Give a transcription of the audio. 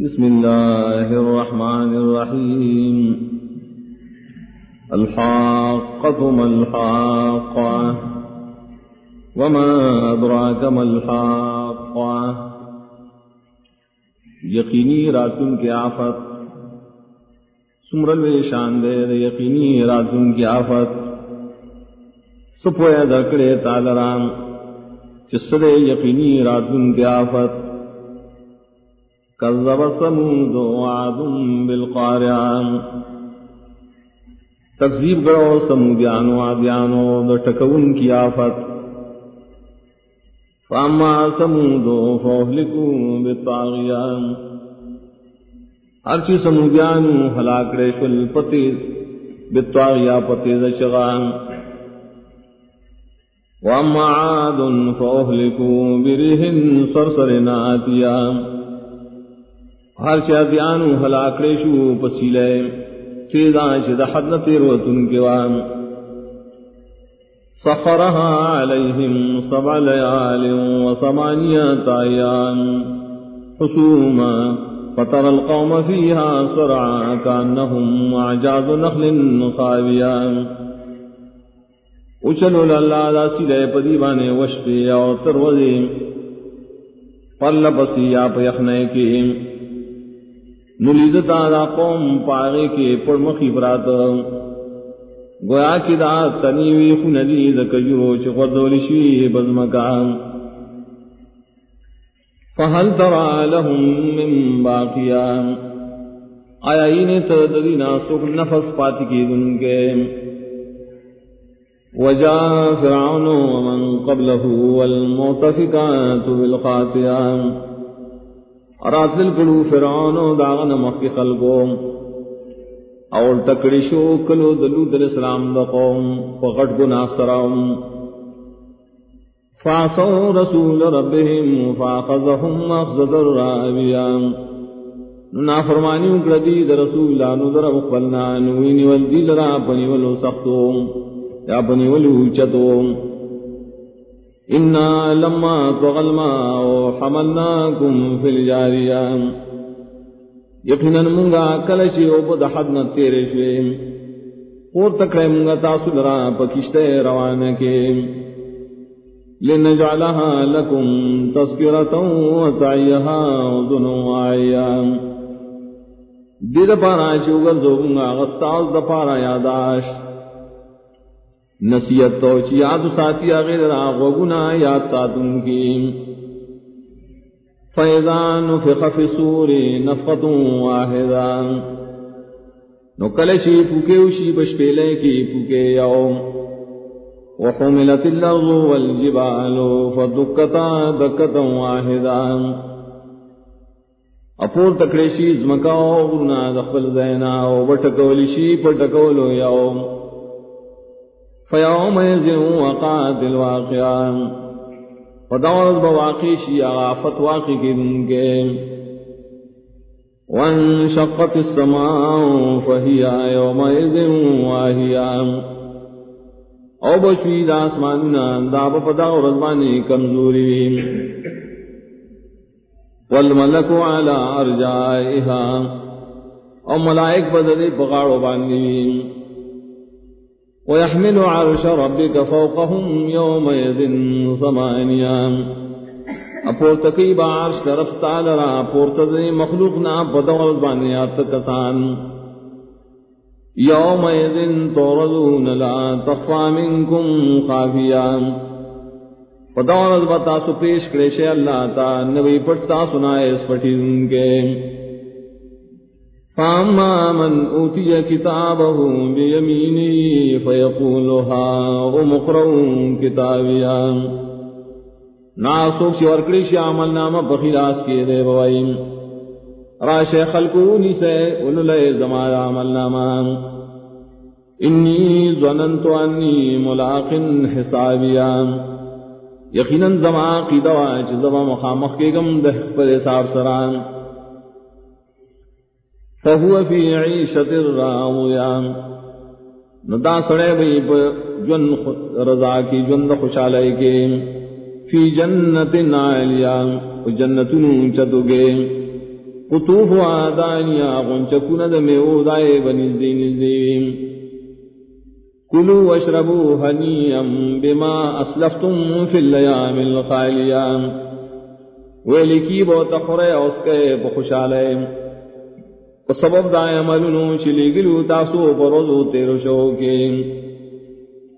بسم الله الرحمن الرحيم. الحاقة ما الحاقة وما أدراك ما الحاقة یقینی راتن کی آفت. سمرل شان دے یقینی راتن کی آفت. سپویا دکڑے تالرام چسدے یقینی راتن کی آفت. كذب سمود وعاد بالقارعان. تکذیب کرو سمودیانو آدیانو دا ٹکون کی آفت. فاما سمودو فوہلکو بالطاغیان. ہرچی سمودیانو حلاکڑے شل پتی بالطاغیا پتی دشغان. واما عاد فوہلکو برہن سرسر ناتیان ہر چا دیانو ہلاکڑے شو پسیلے تیزان چی دا حد تیروتن کے وان۔ سخرها عليهم سبع ليال وثمانية أيام حسوما فترى القوم فيها سرعا كأنهم أعجاز نخل خاويا اچلو لاللہ دا سیلے پدیبانے وشپے اور تروزے۔ پرل پسی آپ یخنے کے۔ نلیدتا دا قوم پاغے کے پڑمخی برات. گویا کی دا تنیوی خندی دا کجرو چی غردولی شوی بزمکان فہل ترا لهم من باقیان آیا اینی تدرینا سوک نفس پاتی کی دن کے وجا فرعون ومن قبله والمعتفقات بالخاطئان راتل کلو فرعون داغن مخی خلقو اور تکڑی شو کلو دلو دل اسلام دا قوم فغٹ گنا سراؤم. فاسو رسول ربهم فاخذهم اخذ الرابیان نا فرمانی اکردی دا رسول آنو در مقبلنا نوینی والدی لرا پنی ولو سختو یا پنی ولو چتو إنا لما طغى الماء حملناكم في الجارية يقينا منغا كلشي وبد حدنا تيرشوي اور تکڑے منگا تاسو لرا پکشتے روانہ کے لنجعلها لكم تذكرة وتعيها اذن واعيا دید پارا چوگر زوگنگا غستاز دپارا یاداشت نصیحت تو چی یاد ساتھی آغیر را غوگنا یاد ساتن کی فیضان فخ فی سوری نفقت واحدان نو کلشی پوکے اوشی بشپیلے کی پوکے یوم۔ وحملت اللغو والجبال فدکتا دکتا واحدان اپور تکریشی زمکاو غرنا دخل زینا و بٹکولیشی پٹکولو یوم۔ فیوم وقات الواقعان فدورت بواقی شیعہ فتواقی کی دن کے وانشقت السماء فہیا یوم واہیا او بشوی دا اسماننا دا بپدا ورزبانی کمزوری والملک علی ارجائها او ملائک بدلی بغاڑو باندی ويحمل عرش ربك فوقهم يومئذ ثمانيا اپورت کی بارش طرف تعالی را اپورت دی مخلوق نا بدور بانیات کسان یوم ایذن لا تخفى منکم خافیا بدور بتا سو پیش کرے اللہ تا نبی پڑھتا سنائے اس پٹھی کے. فاما من اوتي كتابه بيمينه فيقول ها امقرؤ كتابيا ناسوک شور کڑی عمل نامہ بخلاس کے دے بوائیم۔ راش خلقونی سے انلے زمان عمل نامہ۔ انی ظننت انی ملاق حسابیا یقینا زمان کی دوا چ زمان مخامخ کے گم دہ پر حساب سران۔ فهو في عيشة راوية ندا سڑے بھئی جن رضا کی، جن خوشالے کے فی جنت عالیہ جنت چتو گے۔ قطوف آدانیا غنچکون دمیو دائے بنزدی نزدیم کلو واشربو حنیم بما اسلفتم فی اللیام الخالیام ویلکی بو تخرے اوسکے بخشالے سبب دائے عملنو شلی گلو تاسو پروزو تیرو شوکے